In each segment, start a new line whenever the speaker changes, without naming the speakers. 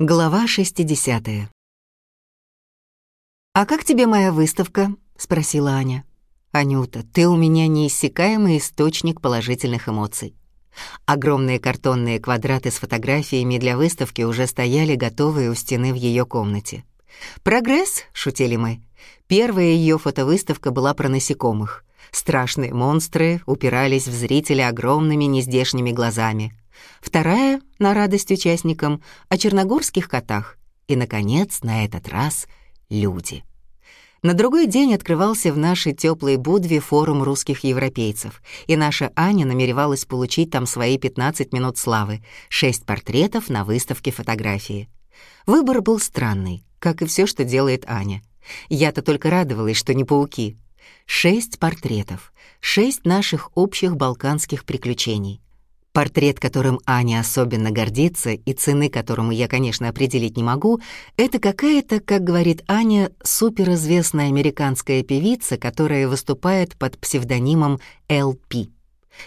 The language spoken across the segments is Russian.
Глава 60. «А как тебе моя выставка?» — спросила Аня. «Анюта, ты у меня неиссякаемый источник положительных эмоций. Огромные картонные квадраты с фотографиями для выставки уже стояли готовые у стены в ее комнате. «Прогресс», — шутили мы. Первая ее фотовыставка была про насекомых. Страшные монстры упирались в зрителя огромными нездешними глазами — Вторая, на радость участникам, о черногорских котах. И, наконец, на этот раз люди. На другой день открывался в нашей теплой Будве форум русских европейцев, и наша Аня намеревалась получить там свои 15 минут славы, шесть портретов на выставке фотографии. Выбор был странный, как и все, что делает Аня. Я-то только радовалась, что не пауки. Шесть портретов, шесть наших общих балканских приключений. Портрет, которым Аня особенно гордится и цены которому я, конечно, определить не могу, это какая-то, как говорит Аня, суперизвестная американская певица, которая выступает под псевдонимом LP.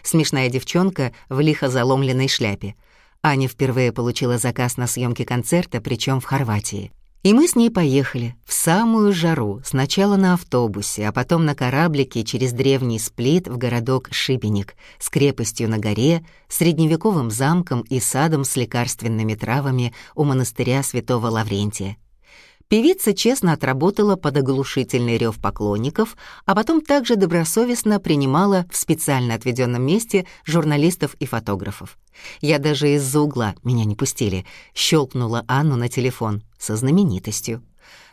Смешная девчонка в лихо заломленной шляпе. Аня впервые получила заказ на съемки концерта, причем в Хорватии. И мы с ней поехали в самую жару, сначала на автобусе, а потом на кораблике через древний сплит в городок Шибеник с крепостью на горе, средневековым замком и садом с лекарственными травами у монастыря святого Лаврентия. Певица честно отработала под оглушительный рев поклонников, а потом также добросовестно принимала в специально отведенном месте журналистов и фотографов. Я даже из-за угла, меня не пустили, щелкнула Анну на телефон со знаменитостью.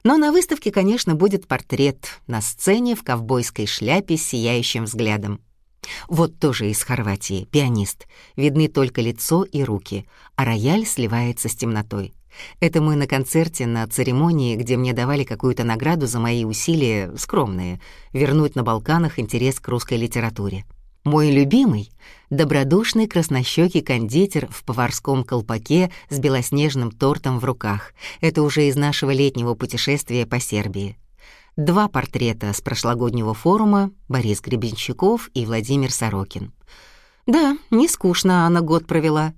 Но на выставке, конечно, будет портрет на сцене в ковбойской шляпе с сияющим взглядом. Вот тоже из Хорватии, пианист. Видны только лицо и руки, а рояль сливается с темнотой. Это мы на концерте, на церемонии, где мне давали какую-то награду за мои усилия, скромные, вернуть на Балканах интерес к русской литературе. Мой любимый — добродушный краснощекий кондитер в поварском колпаке с белоснежным тортом в руках. Это уже из нашего летнего путешествия по Сербии. Два портрета с прошлогоднего форума — Борис Гребенщиков и Владимир Сорокин. Да, не скучно она год провела —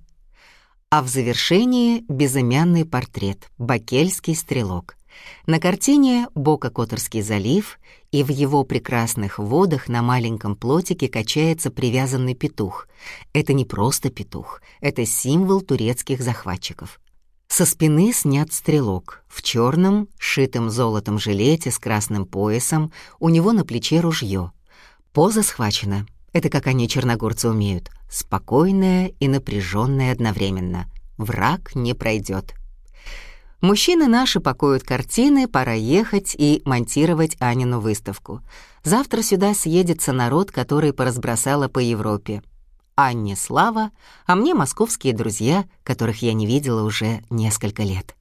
а в завершении безымянный портрет «Бакельский стрелок». На картине Бока-Которский залив, и в его прекрасных водах на маленьком плотике качается привязанный петух. Это не просто петух, это символ турецких захватчиков. Со спины снят стрелок, в черном, шитом золотом жилете с красным поясом, у него на плече ружье. Поза схвачена, это как они, черногорцы, умеют. Спокойная и напряженная одновременно. Враг не пройдет. Мужчины наши пакуют картины, пора ехать и монтировать Анину выставку. Завтра сюда съедется народ, который поразбросала по Европе. Анне слава, а мне московские друзья, которых я не видела уже несколько лет.